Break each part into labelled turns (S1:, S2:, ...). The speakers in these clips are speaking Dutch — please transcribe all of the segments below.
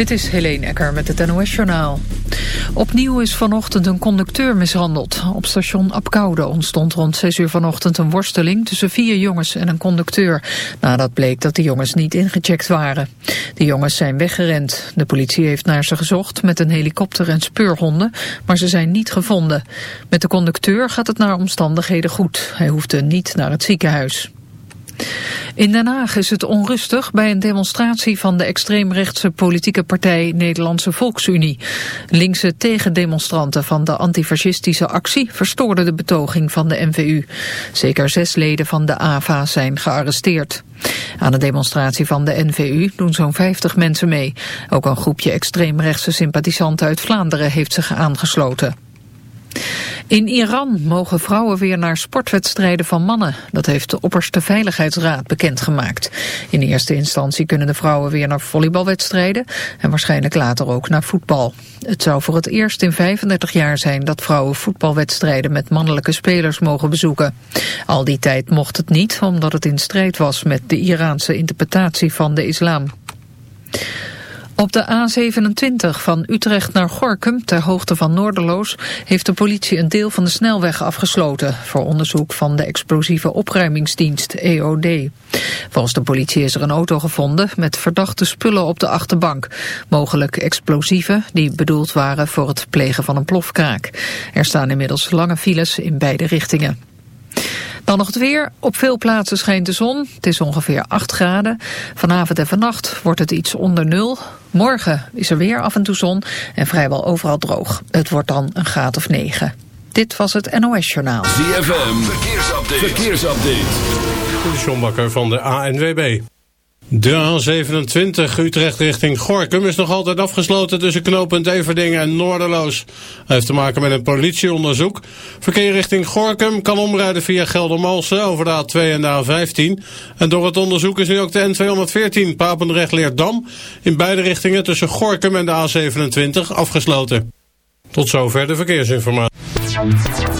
S1: Dit is Helene Ecker met het NOS-journaal. Opnieuw is vanochtend een conducteur mishandeld. Op station Apkoude ontstond rond 6 uur vanochtend een worsteling... tussen vier jongens en een conducteur. Nadat bleek dat de jongens niet ingecheckt waren. De jongens zijn weggerend. De politie heeft naar ze gezocht met een helikopter en speurhonden... maar ze zijn niet gevonden. Met de conducteur gaat het naar omstandigheden goed. Hij hoefde niet naar het ziekenhuis. In Den Haag is het onrustig bij een demonstratie van de extreemrechtse politieke partij Nederlandse Volksunie. Linkse tegendemonstranten van de antifascistische actie verstoorden de betoging van de NVU. Zeker zes leden van de AVA zijn gearresteerd. Aan de demonstratie van de NVU doen zo'n 50 mensen mee. Ook een groepje extreemrechtse sympathisanten uit Vlaanderen heeft zich aangesloten. In Iran mogen vrouwen weer naar sportwedstrijden van mannen. Dat heeft de opperste veiligheidsraad bekendgemaakt. In eerste instantie kunnen de vrouwen weer naar volleybalwedstrijden... en waarschijnlijk later ook naar voetbal. Het zou voor het eerst in 35 jaar zijn dat vrouwen voetbalwedstrijden... met mannelijke spelers mogen bezoeken. Al die tijd mocht het niet, omdat het in strijd was... met de Iraanse interpretatie van de islam. Op de A27 van Utrecht naar Gorkum, ter hoogte van Noorderloos, heeft de politie een deel van de snelweg afgesloten voor onderzoek van de explosieve opruimingsdienst EOD. Volgens de politie is er een auto gevonden met verdachte spullen op de achterbank. Mogelijk explosieven die bedoeld waren voor het plegen van een plofkraak. Er staan inmiddels lange files in beide richtingen. Dan nog het weer. Op veel plaatsen schijnt de zon. Het is ongeveer 8 graden. Vanavond en vannacht wordt het iets onder nul. Morgen is er weer af en toe zon en vrijwel overal droog. Het wordt dan een graad of 9. Dit was het NOS Journaal.
S2: ZFM, verkeersupdate. verkeersupdate.
S3: De John Bakker van de ANWB. De A27 Utrecht richting Gorkum is nog altijd afgesloten tussen knooppunt Everding en Noorderloos. Hij heeft te maken met een politieonderzoek. Verkeer richting Gorkum kan omrijden via Geldermalsen over de A2 en de A15. En door het onderzoek is nu ook de N214 Papendrecht-Leerdam in beide richtingen tussen Gorkum en de A27 afgesloten. Tot zover de verkeersinformatie.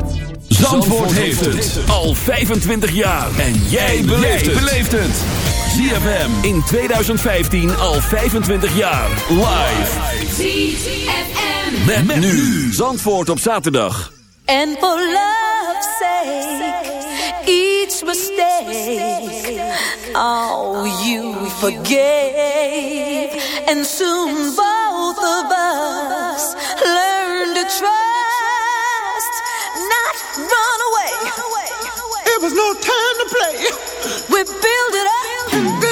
S2: Zandvoort heeft het al 25 jaar. En jij beleeft het. ZFM in 2015 al 25 jaar. Live.
S4: ZFM.
S2: Met, met nu. Zandvoort op zaterdag.
S5: And for love's sake, each mistake, oh, you forgave. And soon both of us
S6: was no time to play.
S5: We build it up,
S6: Build it up.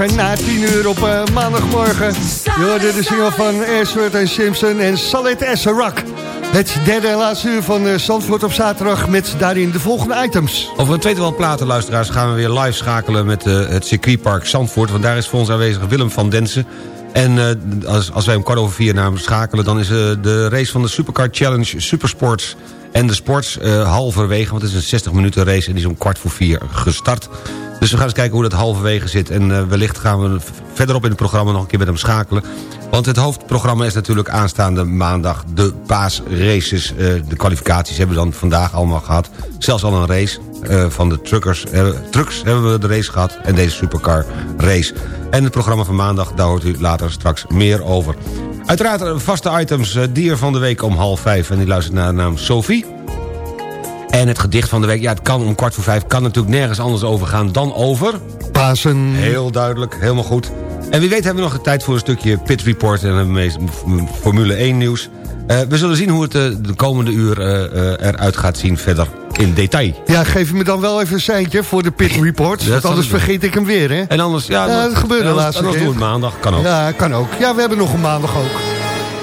S7: Even na 10 uur op eh, maandagmorgen. Je hoorde de single van Ashford en Simpson en Solid as a Rock. Het derde en laatste uur van eh, Zandvoort op zaterdag met daarin de volgende items.
S8: Over een tweetal platen, luisteraars, gaan we weer live schakelen met eh, het circuitpark Zandvoort. Want daar is voor ons aanwezig Willem van Densen. En eh, als, als wij om kwart over vier naar hem schakelen... dan is eh, de race van de Supercar Challenge Supersports en de Sports eh, halverwege. Want het is een 60 minuten race en die is om kwart voor vier gestart. Dus we gaan eens kijken hoe dat halverwege zit. En wellicht gaan we verderop in het programma nog een keer met hem schakelen. Want het hoofdprogramma is natuurlijk aanstaande maandag de paasraces. Eh, de kwalificaties hebben we dan vandaag allemaal gehad. Zelfs al een race eh, van de truckers. trucks hebben we de race gehad en deze supercar race. En het programma van maandag, daar hoort u later straks meer over. Uiteraard vaste items, eh, dier van de week om half vijf. En die luistert naar de naam Sophie. En het gedicht van de week, ja, het kan om kwart voor vijf... kan natuurlijk nergens anders over gaan dan over...
S7: Pasen.
S8: Heel duidelijk, helemaal goed. En wie weet hebben we nog de tijd voor een stukje pit report... en Formule 1 nieuws. Eh, we zullen zien hoe het eh, de komende uur eh, eruit gaat zien verder in detail.
S7: Ja, geef me dan wel even een seintje voor de pit report. want anders vergeet ik hem weer, hè?
S8: En anders, ja,
S7: Ja, dat gebeurde
S8: anders-
S7: laatste
S8: anders
S7: keer.
S8: doen maandag, kan ook.
S7: Ja, kan ook. Ja, we hebben nog een maandag ook.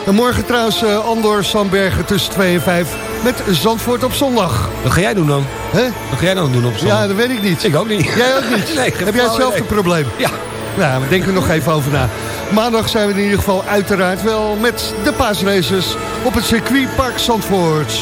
S7: En morgen trouwens Andor Sandbergen tussen 2 en 5 met Zandvoort op zondag.
S8: Wat ga jij doen dan?
S7: Hè?
S8: Wat ga jij dan doen op zondag?
S7: Ja, dat weet ik niet.
S8: Ik ook niet.
S7: Jij ook niet?
S8: Nee,
S7: Heb jij hetzelfde probleem?
S8: Ja.
S7: Nou, we denken er nog even over na. Maandag zijn we in ieder geval uiteraard wel met de paasraces op het circuitpark Zandvoort.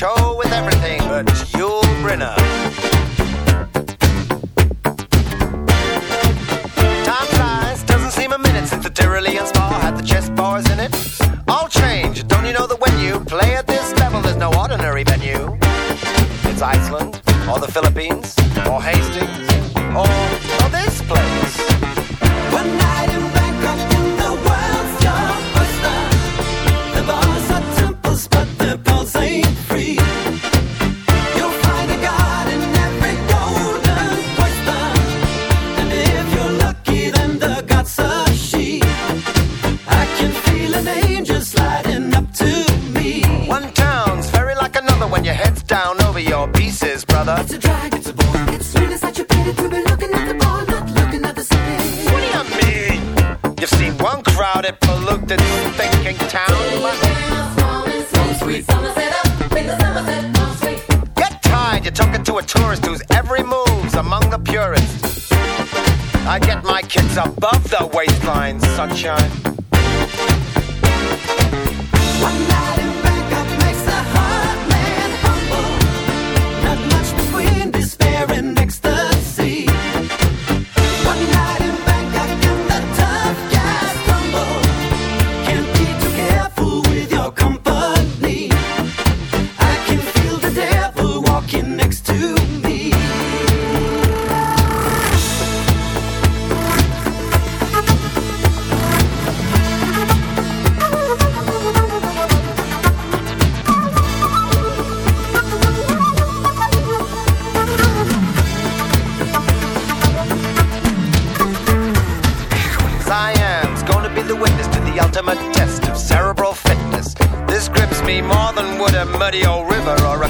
S9: Show thinking town. Get tired, you're talking to a tourist whose every move's among the purists. I get my kids above the waistline, sunshine.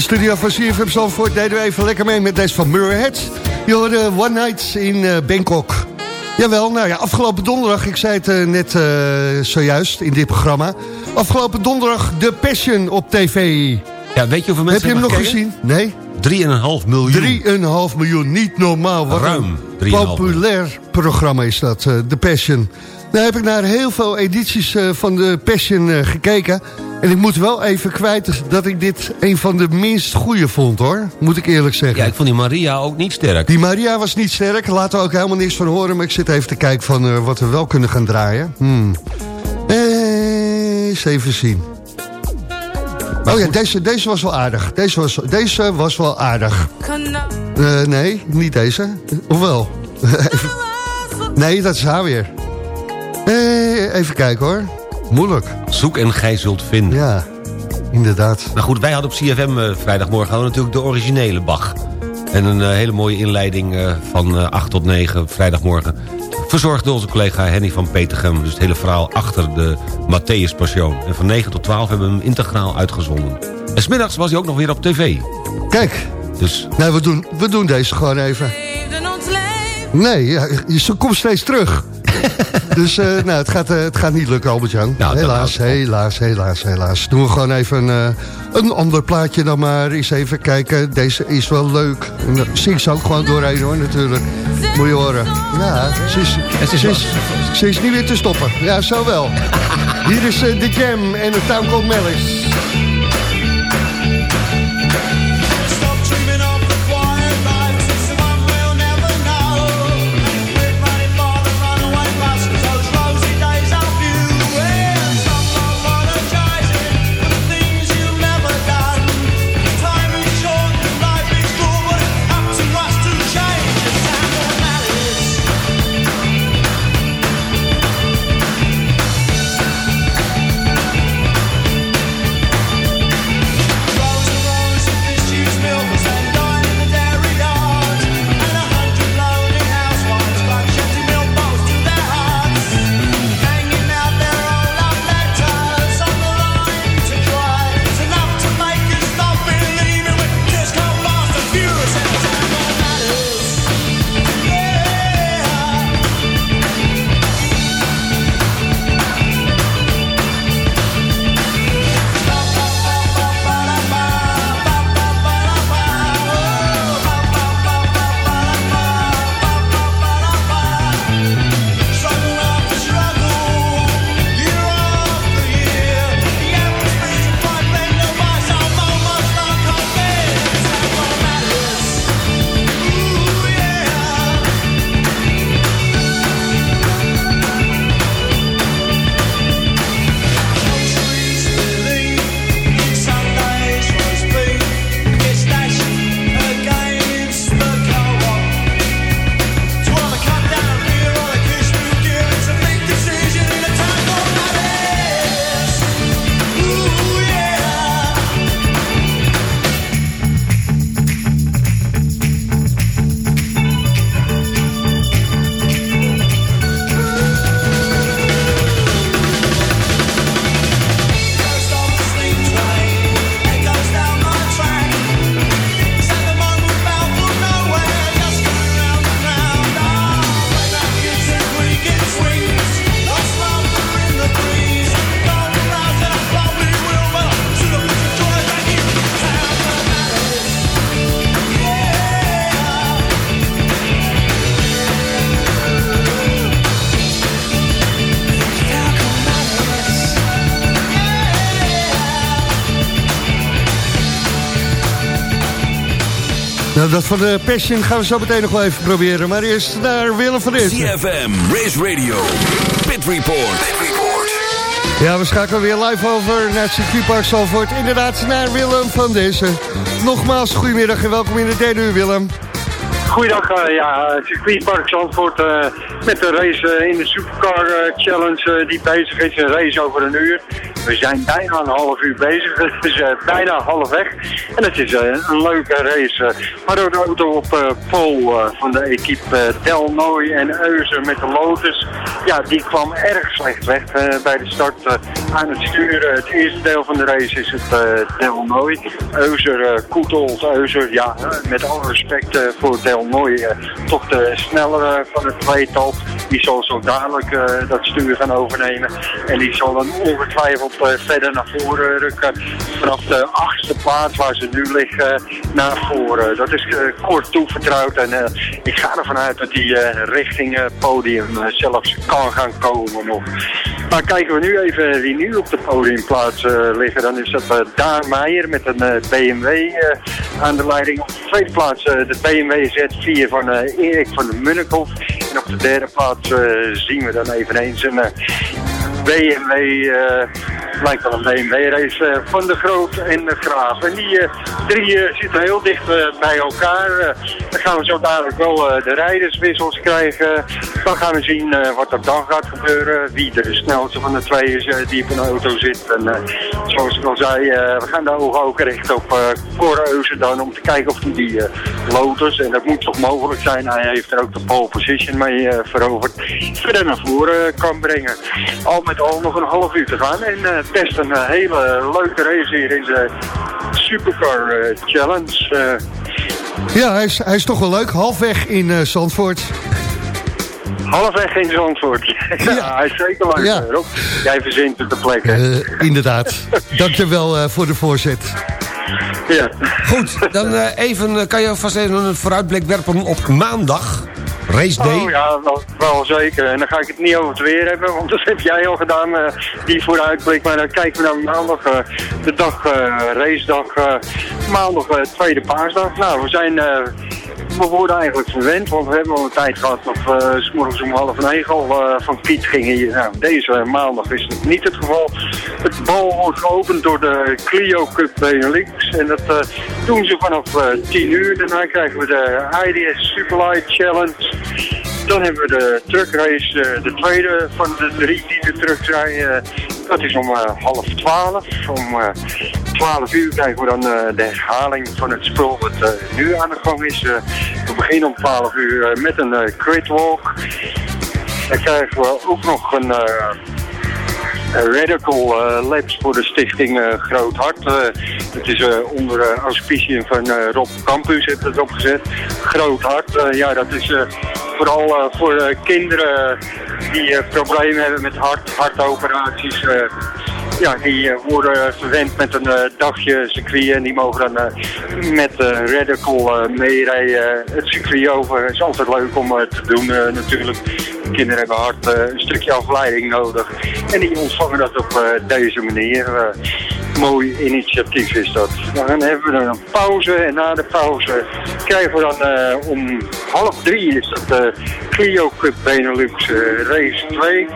S7: de studio van CFM Zandvoort deden we even lekker mee met deze van Murray Heads. Je hoorde One Night in eh, Bangkok. Jawel, nou ja, afgelopen donderdag, ik zei het eh, net eh, zojuist in dit programma. Afgelopen donderdag The Passion op tv.
S8: Ja, weet je hoeveel
S7: Heb
S8: mensen
S7: je hem nog gezien? Nee?
S8: 3,5 miljoen.
S7: 3,5 miljoen, niet normaal. Wat
S8: Ruim
S7: een
S8: 3,5
S7: populair programma is dat, The Passion. Daar heb ik naar heel veel edities eh, van The Passion eh, gekeken. En ik moet wel even kwijt dat ik dit een van de minst goede vond, hoor. Moet ik eerlijk zeggen.
S8: Ja, ik vond die Maria ook niet sterk.
S7: Die Maria was niet sterk, laten we ook helemaal niks van horen. Maar ik zit even te kijken van eh, wat we wel kunnen gaan draaien. Hmm. Eh, eens even zien. Oh ja, deze, deze was wel aardig. Deze was, deze was wel aardig. Eh, nee, niet deze. Of wel? Nee, dat is haar weer. Even kijken hoor. Moeilijk.
S8: Zoek en gij zult vinden.
S7: Ja, inderdaad.
S8: Nou goed, wij hadden op CFM eh, vrijdagmorgen hadden natuurlijk de originele Bach. En een eh, hele mooie inleiding eh, van eh 8 tot 9 vrijdagmorgen. Verzorgd door onze collega Henny van Petergem. Dus het hele verhaal achter de Matthäus Passion. En van 9 tot 12 hebben we hem integraal uitgezonden. En smiddags was hij ook nog weer op tv.
S7: Kijk,
S8: Dus
S7: nou, we, doen, we doen deze gewoon even. Nee, ja, ze komt steeds terug. dus eh, nou, het, gaat, eh, het gaat niet lukken, Albert-Jan.
S8: Nou,
S7: helaas, helaas, helaas, helaas. Doen we gewoon even eh, een ander plaatje dan maar. Eens even kijken, deze is wel leuk. En zing ze ook gewoon doorheen hoor, natuurlijk. Moet je horen. Ja, ze is,
S8: is
S7: ze is, ze is niet weer te stoppen. Ja, zo wel. Hier is The Jam en de Town Called Malice. Nou, dat van de Passion gaan we zo meteen nog wel even proberen. Maar eerst naar Willem van Eerst.
S2: CFM, Race Radio, Pit Report.
S7: Ja, we schakelen weer live over naar het circuitpark Zalvoort. Inderdaad, naar Willem van Dezen. Nogmaals, goedemiddag en welkom in de derde uur, Willem.
S10: Goeiedag, eh, ja, circuitpark Zandvoort eh, met de race eh, in de Supercar Challenge die bezig is. Een race over een uur. We zijn bijna een half uur bezig, dus eh, bijna halfweg. En het is eh, een leuke race. eh. maar door de auto op pole eh, van de equipe Del Noy en Euser met de Lotus, ja, die kwam erg slecht weg bij de start aan het sturen. Het eerste deel van de race is het Del Noy. Euser, Koetelt, Euser, ja, met alle respect voor Del Noy, eh, toch de snellere van het tweetal. Die zal zo dadelijk dat stuur gaan overnemen. En die zal dan ongetwijfeld eh, verder naar voren rukken. Vanaf de achtste plaats waar ze nu liggen naar voren. Dat is eh, kort toevertrouwd. En eh, ik ga ervan uit dat die richting podium zelfs kan gaan komen nog. Maar kijken we nu even wie nu op de podiumplaats liggen. Dan is dat Daan Meijer met een BMW aan de leiding. Op de tweede plaats de BMW Z4 van Erik van de Munnikhoff. En op de derde plaats zien we dan eveneens een BMW, eh lijkt wel een BMW-race eh, van de Groot en de Graaf. En die eh, drie zitten heel dicht bij elkaar. Dan gaan we zo dadelijk wel de rijderswissels krijgen. Dan gaan we zien wat er dan gaat gebeuren. Wie de snelste van de twee is die op een auto zit. En zoals ik al zei, we gaan de ogen ook richten op uh, Cor Eusen dan om te kijken of hij die eh, Lotus, en dat moet toch mogelijk zijn, hij heeft er ook de pole position mee veroverd, verder naar voren kan brengen. Al met al nog een half uur te gaan en eh, best een eh, hele leuke race hier in de Supercar eh, Challenge.
S7: Ja, hij is, hij is toch wel leuk. Halfweg in eh, Zandvoort.
S10: halfweg in Zandvoort. ja, hij is zeker leuk,
S7: Ja.
S10: Rob. Jij verzint het de plekken.
S7: Eh, inderdaad. Dankjewel eh voor de voorzet.
S10: ja.
S8: Goed, dan eh, even, kan je vast even een vooruitblik werpen op maandag, race day.
S10: Oh ja, wel, wel zeker. En dan ga ik het niet over het weer hebben, want dat heb jij al gedaan, eh, die vooruitblik. Maar dan kijken we naar maandag, eh, de dag, eh racedag, maandag, tweede paasdag. Nou, we zijn, we worden eigenlijk verwend, want we hebben al een tijd gehad dat we s morgens om half negen al eh, van Piet gingen. hier. Nou, deze maandag is het niet het geval. Het bal wordt geopend door de Clio Cup Benelux en dat eh, doen ze vanaf eh 10 uur. Daarna krijgen we de IDS Superlight Challenge. Dan hebben we de truckrace, eh, de tweede van de drie die de rijden. Dat is om eh, half twaalf. Om eh 12 uur krijgen we dan eh, de herhaling van het spul wat eh, nu aan de gang is. Eh, we beginnen om 12 uur eh, met een eh critwalk. Dan krijgen we ook nog een... eh, Radical eh, Labs voor de stichting eh, Groot Hart. Eh, het is eh, onder uh, auspiciën van eh, Rob Campus heeft het opgezet. Groot Hart, eh, ja dat is eh, vooral eh, voor eh, kinderen die eh, problemen hebben met hart, hartoperaties. ja, die worden verwend met een dagje circuit en die mogen dan met Radical meerijden het circuit over. Is altijd leuk om te doen natuurlijk. Kinderen hebben hard een stukje afleiding nodig. En die ontvangen dat op deze manier. Eh, mooi initiatief is dat. Dan hebben we dan een pauze en na de pauze krijgen we dan eh, om half drie is dat de Clio Cup Benelux eh, Race 2.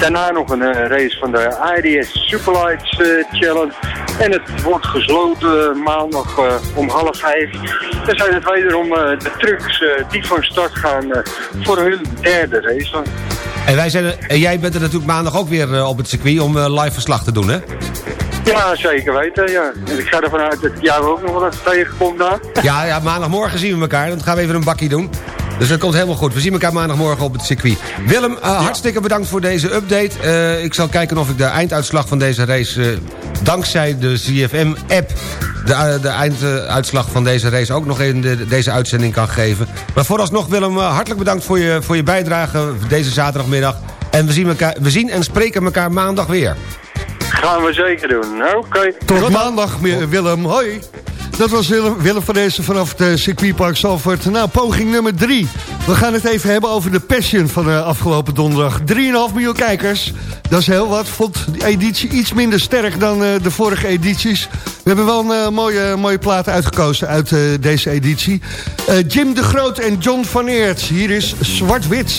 S10: Daarna nog een eh, race van de IDS Superlights eh, Challenge. En het wordt gesloten maandag eh, om half vijf. Dan zijn het wederom eh, de trucks eh, die van start gaan eh, voor hun derde race.
S8: En, wij zijn, en jij bent er natuurlijk maandag ook weer eh, op het circuit om eh, live verslag te doen, hè?
S10: Ja, zeker weten. Ja. En ik ga ervan uit dat jij ook nog wel eens tegenkomt daar.
S8: Ja, ja, maandagmorgen zien we elkaar. Dan gaan we even een bakkie doen. Dus dat komt helemaal goed. We zien elkaar maandagmorgen op het circuit. Willem, eh, hartstikke bedankt voor deze update. Eh, ik zal kijken of ik de einduitslag van deze race... eh, dankzij de CFM-app... de, de einduitslag van deze race ook nog in de, deze uitzending kan geven. Maar vooralsnog, Willem, hartelijk bedankt voor je, voor je bijdrage deze zaterdagmiddag. En we zien, elkaar, we zien en spreken elkaar maandag weer.
S10: Gaan we zeker doen. Oké.
S7: Tot maandag, Willem. Hoi. Dat was Willem, Willem van Dezen vanaf het uh, circuitpark Zalvoort. Nou, poging nummer drie. We gaan het even hebben over de Passion van de afgelopen donderdag. 3,5 miljoen kijkers. Dat is heel wat. Vond de editie iets minder sterk dan uh, de vorige edities. We hebben wel een uh, mooie, mooie plaat uitgekozen uit deze editie. Jim de Groot en John van Eert. Hier is Zwart-Wit.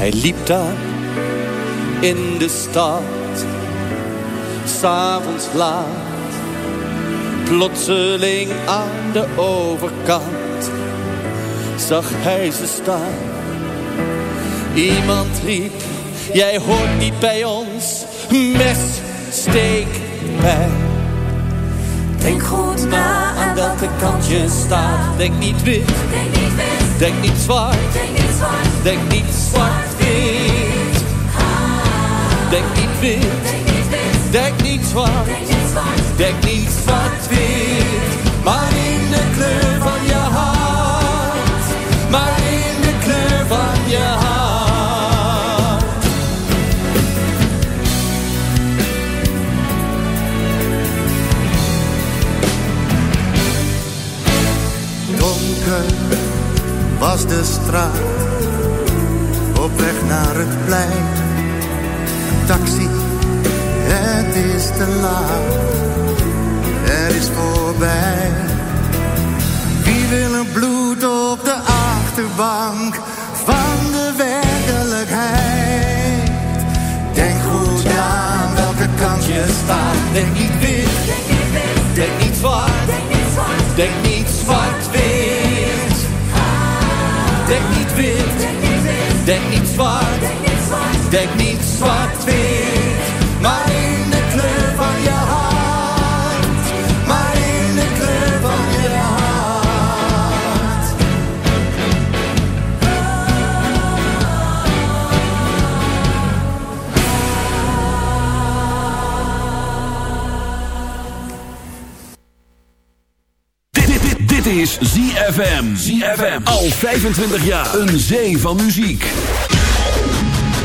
S11: Hij liep daar in de stad, s'avonds laat, plotseling aan de overkant, zag hij ze staan. Iemand riep, jij hoort niet bij ons, mes, steek, pijn. Denk goed na aan welke kant je staat, denk niet wit, denk niet, wit. Denk niet zwart, denk niet zwart, denk niet zwart-wit. Denk niet wit, denk niet zwart, denk niet zwart-wit. Maar in de kleur van je hart, maar in de kleur van je hart.
S12: Was de straat op weg naar het plein. Taxi, het is te laat, er is voorbij. Wie wil een bloed op de achterbank van de werkelijkheid? Denk goed aan welke kant je staat.
S11: Denk niet denk niet zwart-wit. Maar in de kleur van je hart, maar in de kleur van je hart.
S13: Dit, dit, dit, dit is ZFM. ZFM. Al 25 jaar. Een zee van muziek.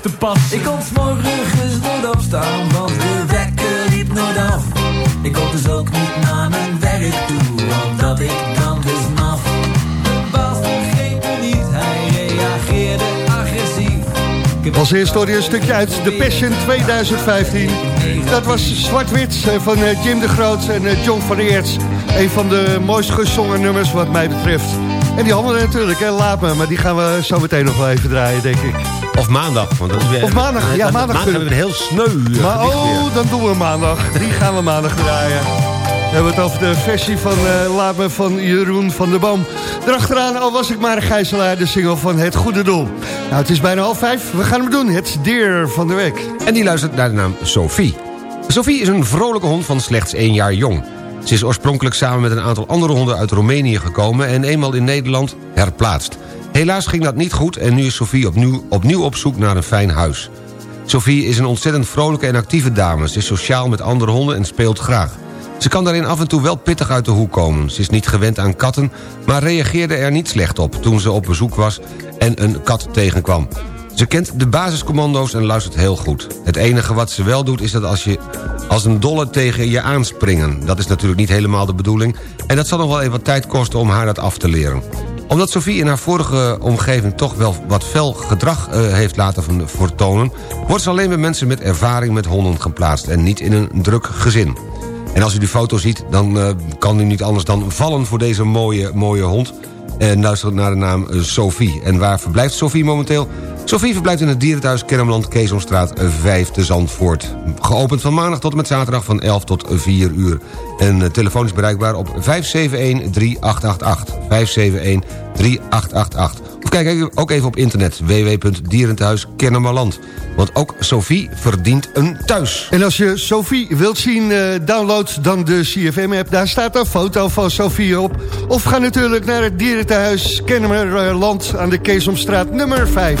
S14: Mezelf te passen. Ik
S13: kon morgens nooit opstaan, want de wekker liep nooit af. Ik kon dus ook niet naar mijn werk toe, omdat ik dan dus maf. De baas begreep me niet, hij reageerde agressief.
S7: Als eerste hoorde je een stukje uit The Passion 2015. Dat was Zwart-Wit van eh, Jim de Groot en eh, John van Eerts. Een van de mooist gezongen nummers wat mij betreft. En die andere natuurlijk, hè, laat me. Maar die gaan we zo meteen nog wel even draaien, denk ik.
S8: Of maandag. Want dat is weer,
S7: Of maandag, ja, maandag
S8: hebben we een heel sneu
S7: Maar oh, dan doen we maandag. Die gaan we maandag draaien. We hebben het over de versie van eh, Laat me van Jeroen van der Boom. Erachteraan, al was ik maar een gijzelaar, de single van Het Goede Doel. Nou, het is bijna half vijf. We gaan hem doen. Het dier van de week.
S8: En die luistert naar de naam Sophie. Sophie is een vrolijke hond van slechts één jaar jong. Ze is oorspronkelijk samen met een aantal andere honden uit Roemenië gekomen... en eenmaal in Nederland herplaatst. Helaas ging dat niet goed en nu is Sophie opnieuw, opnieuw op zoek naar een fijn huis. Sophie is een ontzettend vrolijke en actieve dame. Ze is sociaal met andere honden en speelt graag. Ze kan daarin af en toe wel pittig uit de hoek komen. Ze is niet gewend aan katten, maar reageerde er niet slecht op... toen ze op bezoek was en een kat tegenkwam. Ze kent de basiscommando's en luistert heel goed. Het enige wat ze wel doet is dat als je als een dolle tegen je aanspringen. Dat is natuurlijk niet helemaal de bedoeling... en dat zal nog wel even wat tijd kosten om haar dat af te leren omdat Sophie in haar vorige omgeving toch wel wat fel gedrag eh, heeft laten vertonen... wordt ze alleen bij mensen met ervaring met honden geplaatst... en niet in een druk gezin. En als u die foto ziet, dan eh, kan u niet anders dan vallen voor deze mooie, mooie hond... En luistert naar de naam eh, Sophie. En waar verblijft Sophie momenteel? Sophie verblijft in het dierenthuis Kermland, Keesomstraat 5 te Zandvoort. Geopend van maandag tot en met zaterdag van 11 tot 4 uur. En eh, telefoon is bereikbaar op 571-3888. 571-3888. Of kijk ook even op internet www.dierenthuiskennemerland. Want ook Sophie verdient een thuis.
S7: En als je Sophie wilt zien, eh, download dan de CFM-app. Daar staat een foto van Sophie op. Of ga natuurlijk naar het dierentehuis Kennemerland aan de Keesomstraat nummer 5.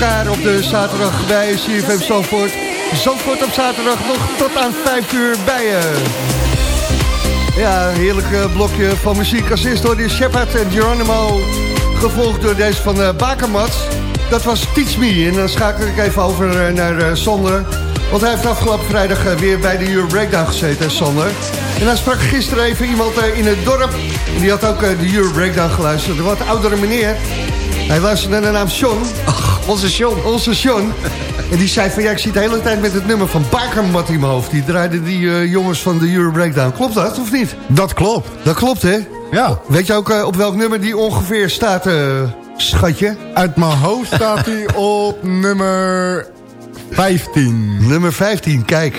S7: op de zaterdag bij CFM Zandvoort. Zandvoort op zaterdag nog tot aan 5 uur bij je. Ja, heerlijk eh, blokje van muziek. Als eerst door de Shepard en Geronimo. Gevolgd door deze van uh, Bakermat. Dat was Teach Me. En dan schakel ik even over eh, naar eh, Sander. Want hij heeft afgelopen vrijdag eh, weer bij de Euro Breakdown gezeten, Sander. En hij sprak gisteren even iemand eh, in het dorp. En die had ook eh, de Euro Breakdown geluisterd. Een wat oudere meneer. Hij luisterde naar de naam Sean. Onze Sean. Onze Sean. En die zei van ja, ik zit de hele tijd met het nummer van Bakermat in mijn hoofd. Die draaiden die eh, jongens van de Euro Breakdown. Klopt dat of niet?
S15: Dat klopt.
S7: Dat klopt, hè?
S15: Ja.
S7: Weet je ook eh, op welk nummer die ongeveer staat, eh, schatje?
S15: Uit mijn hoofd staat hij op nummer 15.
S7: Nummer 15, kijk.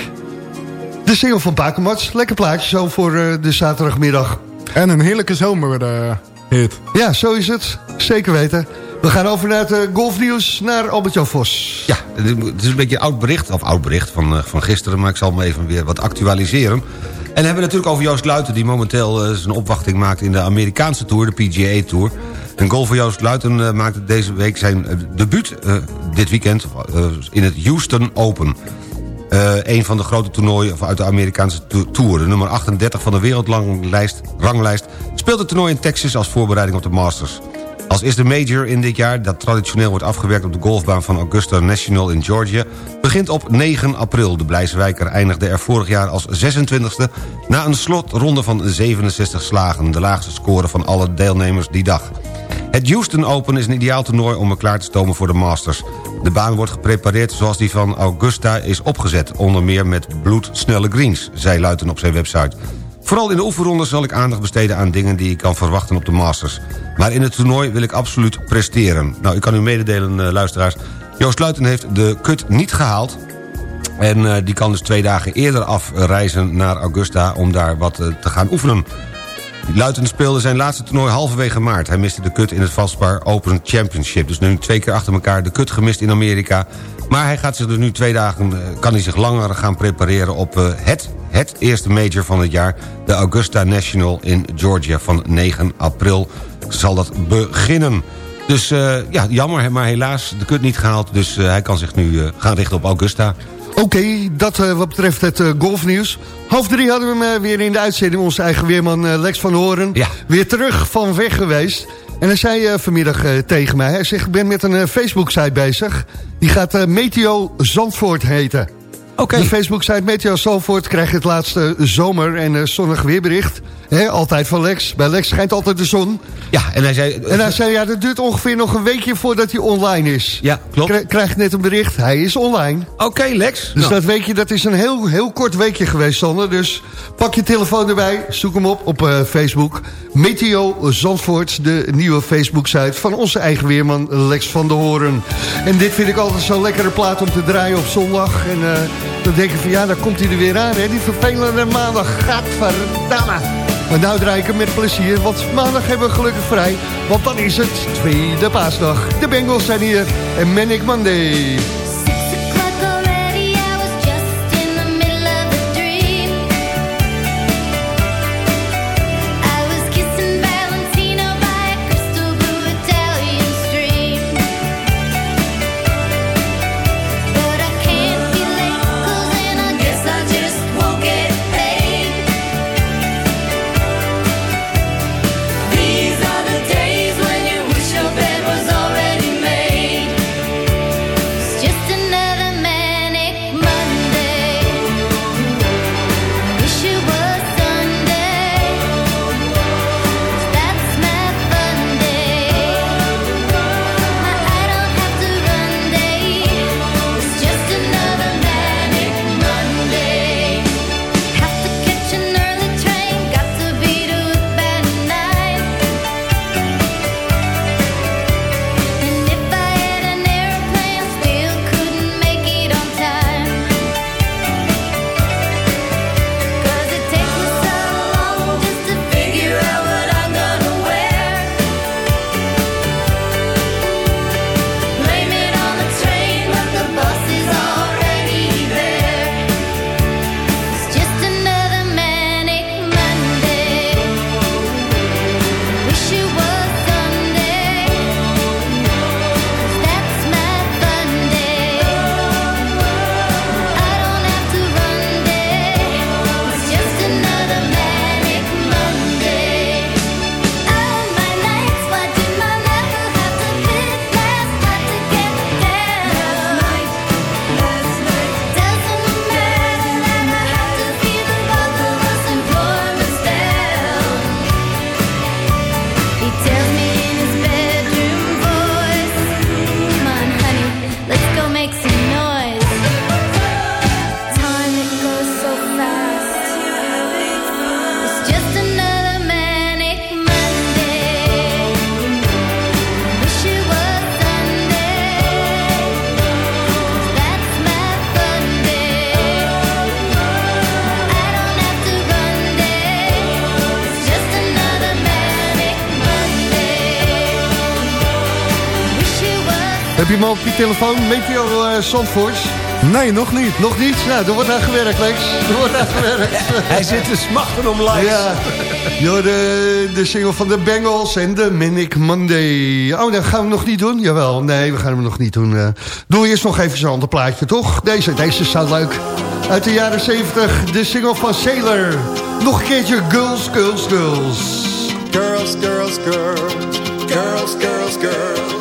S7: De single van Bakermats. Lekker plaatje zo voor de zaterdagmiddag.
S15: En een heerlijke zomerhit.
S7: Ja, zo is het. Zeker weten. We gaan over naar het eh, golfnieuws, naar Albert-Jan Vos.
S8: Ja, het is een beetje oud bericht, of oud bericht van, eh, van gisteren... maar ik zal hem even weer wat actualiseren. En we hebben het natuurlijk over Joost Luiten... die momenteel eh, zijn opwachting maakt in de Amerikaanse Tour, de PGA Tour. En golfer Joost Luiten maakte deze week zijn debuut dit weekend... in het Houston Open. Een van de grote toernooien uit de Amerikaanse to- Tour. De nummer 38 van de wereldranglijst ranglijst, speelt het toernooi in Texas als voorbereiding op de Masters. Als eerste major in dit jaar, dat traditioneel wordt afgewerkt op de golfbaan van Augusta National in Georgia, begint op 9 april. De Blijswijker eindigde er vorig jaar als 26e na een slotronde van 67 slagen, de laagste score van alle deelnemers die dag. Het Houston Open is een ideaal toernooi om er klaar te stomen voor de Masters. De baan wordt geprepareerd zoals die van Augusta is opgezet... onder meer met bloedsnelle greens, zei Luiten op zijn website. Vooral in de oefenronde zal ik aandacht besteden aan dingen die ik kan verwachten op de Masters. Maar in het toernooi wil ik absoluut presteren. Nou, ik kan u mededelen, eh, luisteraars. Joost Luiten heeft de kut niet gehaald. En eh, die kan dus twee dagen eerder afreizen naar Augusta... om daar wat eh, te gaan oefenen. Luiten speelde zijn laatste toernooi halverwege maart. Hij miste de kut in het Valspar Open Championship. Dus nu twee keer achter elkaar de kut gemist in Amerika. Maar hij gaat zich dus nu twee dagen... eh, kan hij zich langer gaan prepareren op eh, het, het eerste major van het jaar... de Augusta National in Georgia van 9 april zal dat beginnen. Dus eh, ja, jammer, maar helaas de kut niet gehaald. Dus hij kan zich nu gaan richten op Augusta.
S16: Oké, dat wat betreft het golfnieuws. Half drie hadden we hem weer in de uitzending. Onze eigen weerman Lex van Horen. Weer terug van weg geweest. En hij zei eh, vanmiddag eh, tegen mij... Hij zegt, ik ben met een eh, Facebook-site bezig. Die gaat Meteo Zandvoort heten.
S8: Oké.
S16: De Facebook-site Meteo Zandvoort krijgt het laatste zomer- en eh, zonnig weerbericht. Altijd van Lex. Bij Lex schijnt altijd de zon.
S8: Ja, en hij zei...
S16: En hij zei, ja, dat duurt ongeveer nog een weekje voordat hij online is.
S8: Ja, klopt.
S16: Kri- krijg net een bericht, hij is online.
S8: Oké, Lex.
S16: Dus
S8: Nou.
S16: dat weekje, dat is een heel, heel kort weekje geweest, Sander. Dus pak je telefoon erbij, zoek hem op op eh, Facebook. Meteo Zandvoort, de nieuwe Facebook-site van onze eigen weerman Lex van der Hoorn. En dit vind ik altijd zo'n lekkere plaat om te draaien op zondag. En eh, dan denk je van, ja, daar komt hij er weer aan, hè. Die vervelende maandag, gadverdamme. Maar nou draai ik hem met plezier, want maandag hebben we gelukkig vrij. Want dan is het tweede paasdag. De Bengals zijn hier en Manic Monday. Telefoon? Meteo uh, Zandvoort.
S15: Nee, nog niet.
S7: Nog niet? Nou, er wordt aan gewerkt, Lex. Er wordt aan gewerkt.
S8: Hij zit te smachten om likes.
S7: Ja, Yo, de, de single van de Bengals en de Manic Monday. Oh, dat gaan we nog niet doen? Jawel, nee, we gaan hem nog niet doen. Eh, doe eerst nog even zo'n ander plaatje, toch? Deze, deze staat leuk. Uit de jaren 70, de single van Sailor. Nog een keertje Girls, Girls, Girls.
S4: Girls, girls, girls, girls, girls, girls,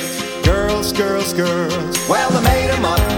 S17: girls. Well, they made 'em up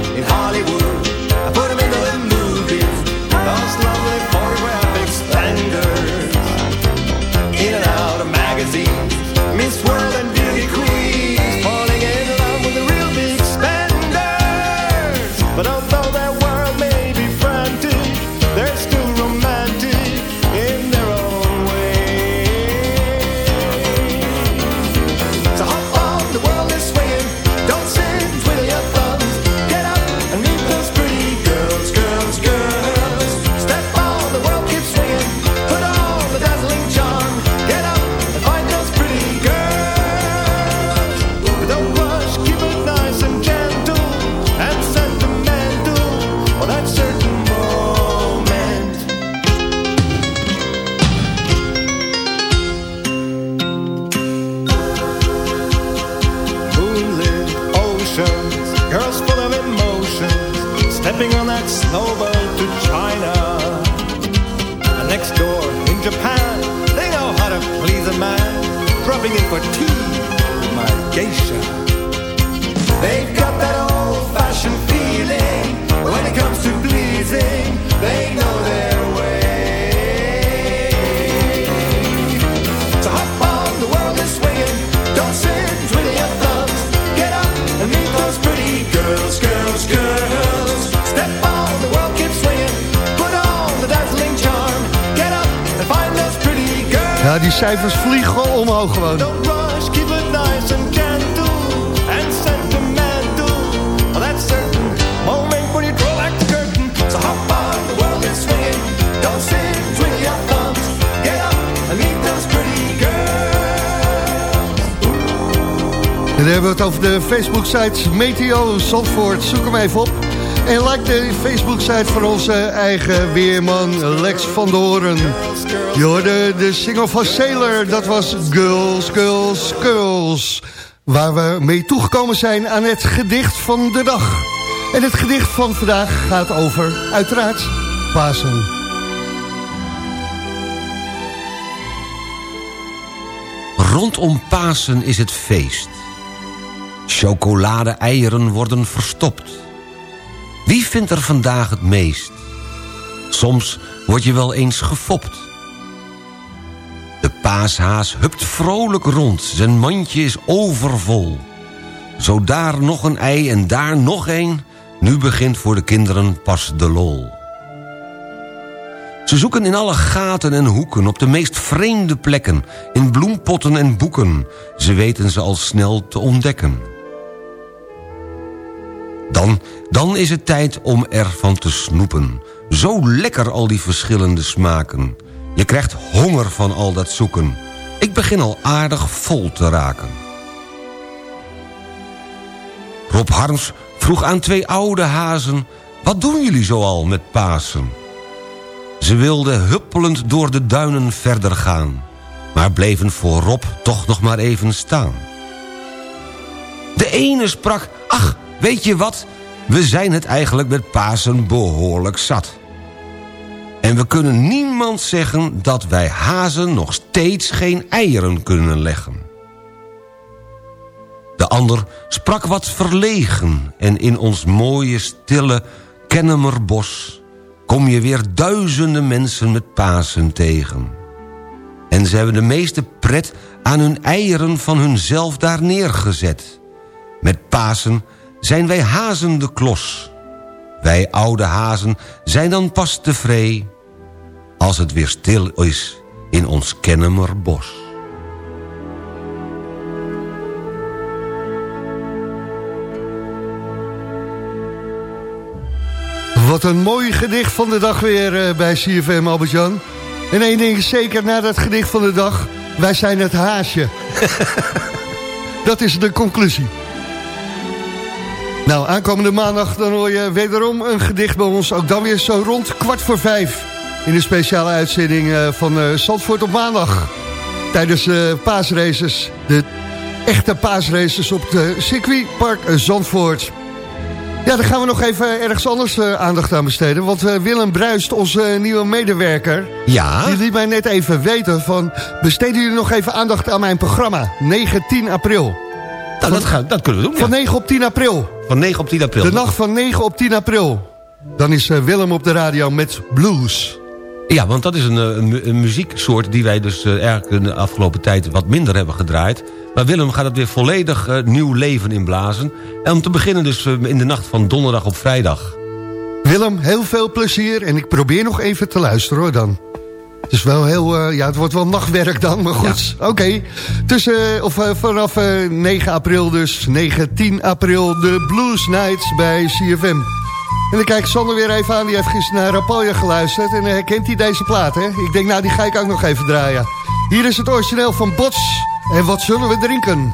S17: for tea my geisha. Up and meet those pretty girls.
S7: En dan hebben we het over de Facebook-site Meteo Zandvoort. Zoek hem even op. En like de Facebook-site van onze eigen weerman Lex van Hoorn. Je hoorde de single van Sailor, dat was Girls, Girls, Girls. Waar we mee toegekomen zijn aan het gedicht van de dag. En het gedicht van vandaag gaat over, uiteraard, Pasen.
S8: Rondom Pasen is het feest. Chocolade-eieren worden verstopt. Wie vindt er vandaag het meest? Soms word je wel eens gefopt. De paashaas hupt vrolijk rond, zijn mandje is overvol. Zo daar nog een ei en daar nog een... nu begint voor de kinderen pas de lol. Ze zoeken in alle gaten en hoeken, op de meest vreemde plekken... in bloempotten en boeken, ze weten ze al snel te ontdekken. Dan, dan is het tijd om ervan te snoepen. Zo lekker al die verschillende smaken. Je krijgt honger van al dat zoeken. Ik begin al aardig vol te raken. Rob Harms vroeg aan twee oude hazen... wat doen jullie zoal met Pasen? Ze wilden huppelend door de duinen verder gaan... maar bleven voor Rob toch nog maar even staan. De ene sprak, ach, weet je wat... we zijn het eigenlijk met Pasen behoorlijk zat. En we kunnen niemand zeggen dat wij hazen nog steeds geen eieren kunnen leggen. De ander sprak wat verlegen en in ons mooie stille Kennemerbos kom je weer duizenden mensen met Pasen tegen. En ze hebben de meeste pret aan hun eieren van hunzelf daar neergezet. Met Pasen zijn wij hazen de klos. Wij oude hazen zijn dan pas tevreden... als het weer stil is in ons Kennemer bos.
S7: Wat een mooi gedicht van de dag weer eh, bij CFM Albert-Jan. En één ding is zeker na dat gedicht van de dag... wij zijn het haasje. dat is de conclusie. Nou, aankomende maandag dan hoor je wederom een gedicht bij ons. Ook dan weer zo rond kwart voor vijf. In de speciale uitzending eh, van eh, Zandvoort op maandag. Tijdens de paasraces. De echte paasraces op de circuitpark Zandvoort. Ja, daar gaan we nog even ergens anders eh, aandacht aan besteden. Want eh, Willem Bruist, onze eh, nieuwe medewerker...
S8: Ja?
S7: die liet mij net even weten van... besteden jullie nog even aandacht aan mijn programma? 9, 10 april.
S8: Nou, dat, gaan, dat kunnen we doen,
S7: Van
S8: ja.
S7: 9 op 10 april.
S8: Van 9 op 10 april.
S7: De nacht van 9 op 10 april. Dan is eh, Willem op de radio met blues.
S8: Ja, want dat is een, eh, een, mu- een muzieksoort die wij dus eh, eigenlijk de afgelopen tijd wat minder hebben gedraaid. Maar Willem gaat het weer volledig nieuw leven inblazen. En om te beginnen dus in de nacht van donderdag op vrijdag.
S7: Willem, heel veel plezier. En ik probeer nog even te luisteren hoor dan. Het is wel heel, eh, ja, het wordt wel nachtwerk dan, maar goed. Oké, tussen, eh, of eh, vanaf eh, 9 april dus, 9, 10 april, de Blues Nights bij CFM. En dan kijk Sander weer even aan, die heeft gisteren naar Rapalje geluisterd. En herkent hij deze plaat, hè? Ik denk, nou, die ga ik ook nog even draaien. Hier is het origineel van Bots. En wat zullen we drinken?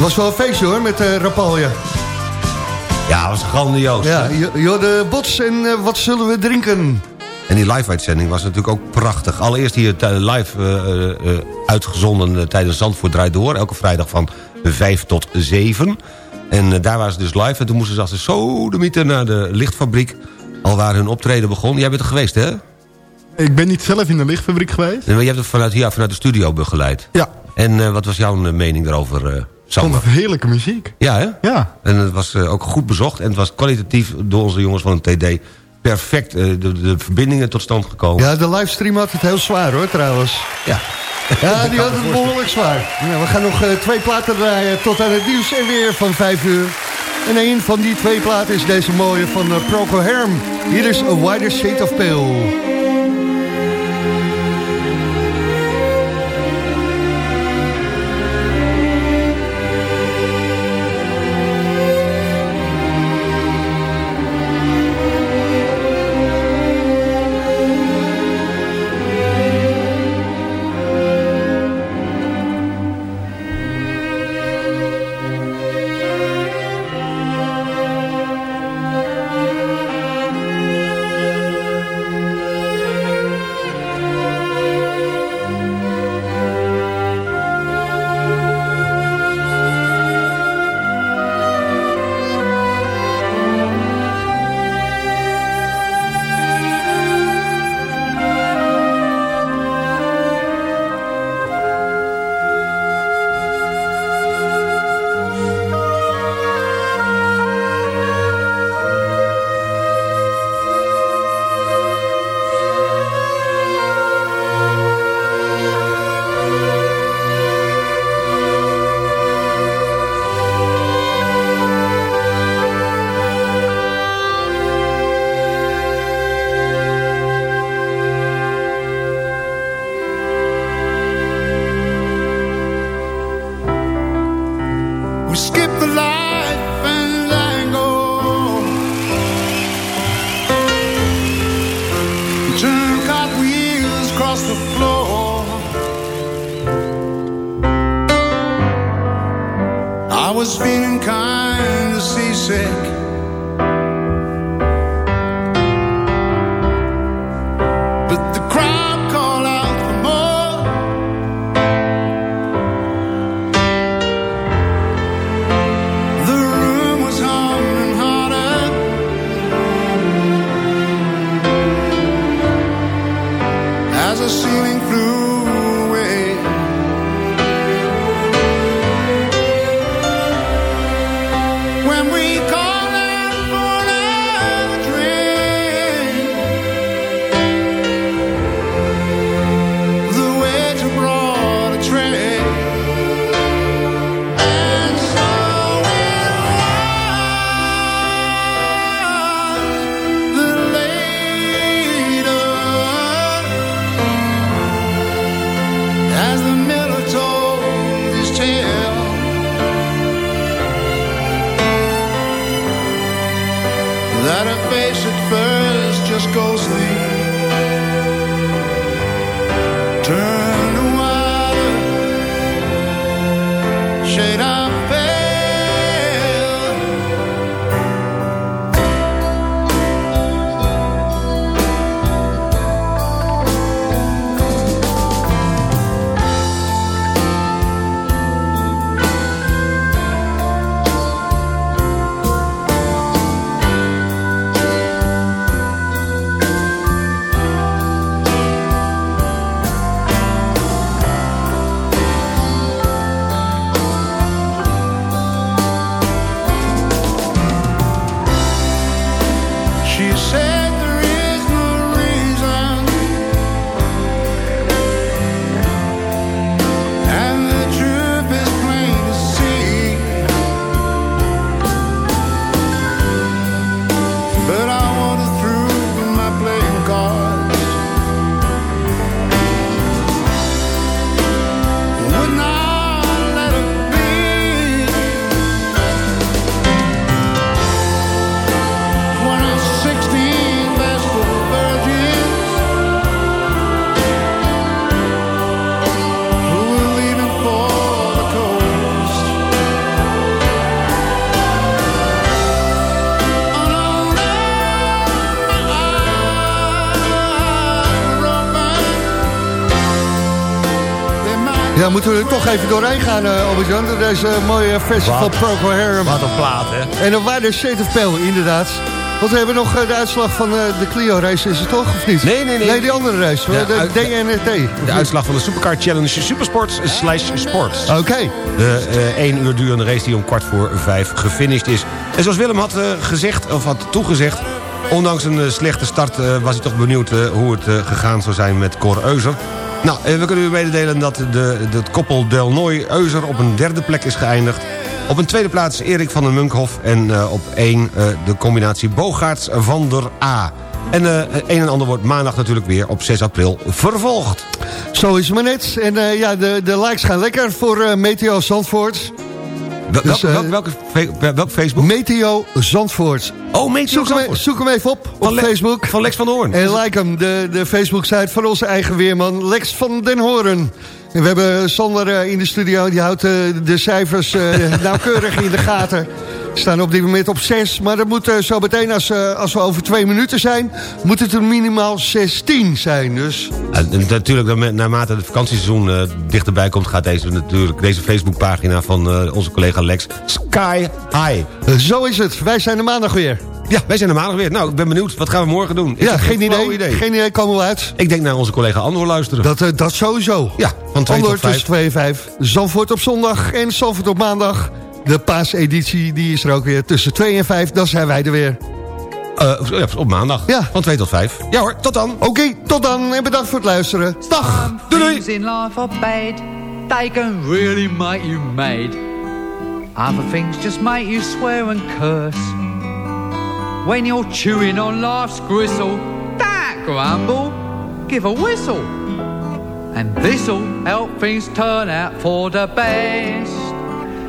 S7: Was wel een feestje hoor, met uh, Rapalje.
S8: Ja, was grandioos.
S7: Ja, hoorde Bots en eh, wat zullen we drinken?
S8: En die live-uitzending was natuurlijk ook prachtig. Allereerst hier live eh, eh, uitgezonden eh, tijdens Zandvoort Draait Door. Elke vrijdag van 5 tot 7. En eh, daar waren ze dus live. En toen moesten ze als de sodemieter naar de lichtfabriek. Al waar hun optreden begon. Jij bent er geweest, hè?
S15: Ik ben niet zelf in de lichtfabriek geweest.
S8: Nee, maar je hebt het vanuit hier, vanuit de studio begeleid.
S15: Ja.
S8: En eh, wat was jouw eh, mening daarover,
S15: het heerlijke muziek.
S8: Ja, hè?
S15: Ja.
S8: En het was eh, ook goed bezocht. En het was kwalitatief door onze jongens van het TD perfect eh, de, de verbindingen tot stand gekomen.
S7: Ja, de livestream had het heel zwaar hoor, trouwens.
S8: Ja.
S7: Ja, die had het behoorlijk zwaar. We gaan nog eh, twee platen draaien tot aan het nieuws en weer van vijf uur. En een van die twee platen is deze mooie van Procol Harum. Hier is A Wider Shade of Pale.
S18: Across the floor. I was feeling kind of seasick.
S7: Ja, moeten we er toch even doorheen gaan, uh, Albert-Jan, deze mooie versie van? Procol Harum.
S8: Wat een plaat, hè?
S7: En dan waren de Shade of Pale, inderdaad. Want we hebben nog eh, de uitslag van eh, de Clio-race, is het toch, of niet?
S8: Nee, nee, nee.
S7: Nee, die andere race,
S8: Ja,
S7: de DNRT.
S8: De uitslag van de Supercar Challenge Supersports slash Sports.
S7: Oké.
S8: De eh, één uur durende race die om kwart voor vijf gefinished is. En zoals Willem had gezegd, of had toegezegd... ondanks een slechte start was hij toch benieuwd hoe het gegaan zou zijn met Cor Euser. Nou, eh, we kunnen u mededelen dat de, het koppel Delnoy-Euser op een derde plek is geëindigd. Op een tweede plaats Erik van der Munkhoff. En eh, op één eh, de combinatie Bogaerts van der A. En eh, een en ander wordt maandag natuurlijk weer op 6 april vervolgd.
S7: Zo is het maar net. En ja, de, de likes gaan lekker voor Meteo Zandvoort.
S8: Wel-
S7: Dus,
S8: welk,
S7: eh,
S8: welk, Facebook?
S7: Meteo Zandvoort.
S8: Oh, Meteo
S7: Zoek hem,
S8: Zandvoort.
S7: zoek hem even op op
S8: Le-
S7: Facebook.
S8: Van Lex van der Hoorn.
S7: En like hem, de, de Facebook-site van onze eigen weerman Lex van den Hoorn. En we hebben Sander eh, in de studio, die houdt eh, de cijfers nauwkeurig in de gaten. We staan op dit moment op 6, maar dat moet eh, zo meteen als, eh, als we over twee minuten zijn... moet het er minimaal 16 zijn, dus...
S8: En, natuurlijk, naarmate het vakantieseizoen eh, dichterbij komt... gaat deze, natuurlijk, deze Facebookpagina van onze collega Lex sky high.
S7: Zo is het, wij zijn er maandag weer.
S8: Ja, wij zijn er maandag weer. Nou, ik ben benieuwd. Wat gaan we morgen doen? Ik
S7: ja, geen idee. Geen idee, komen we uit.
S8: Ik denk naar onze collega Andor luisteren.
S7: Dat, dat sowieso.
S8: Ja, van 2
S7: Andor
S8: tot 5.
S7: tussen 2 en 5. Zandvoort op zondag en Zandvoort op maandag. De paaseditie die is er ook weer tussen 2 en 5. Dan zijn wij er weer.
S8: Eh, ja, op maandag.
S7: Ja.
S8: Van 2 tot 5. Ja hoor, tot dan.
S7: Oké, tot dan en bedankt voor het luisteren. Dag. Doei doei.
S19: In life are bad, they can really make you mad. Other things just make you swear and curse. When you're chewing on life's gristle, don't grumble, give a whistle. And this'll help things turn out for the best.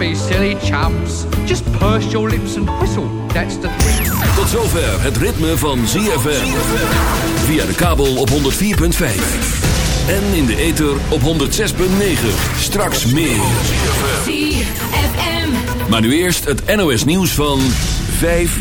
S19: be silly chumps. Just purse your lips and whistle, that's the thing.
S2: Tot zover het ritme van ZFM. Via de kabel op 104.5. En in de ether op 106.9. Straks meer. Maar nu eerst het NOS nieuws van 5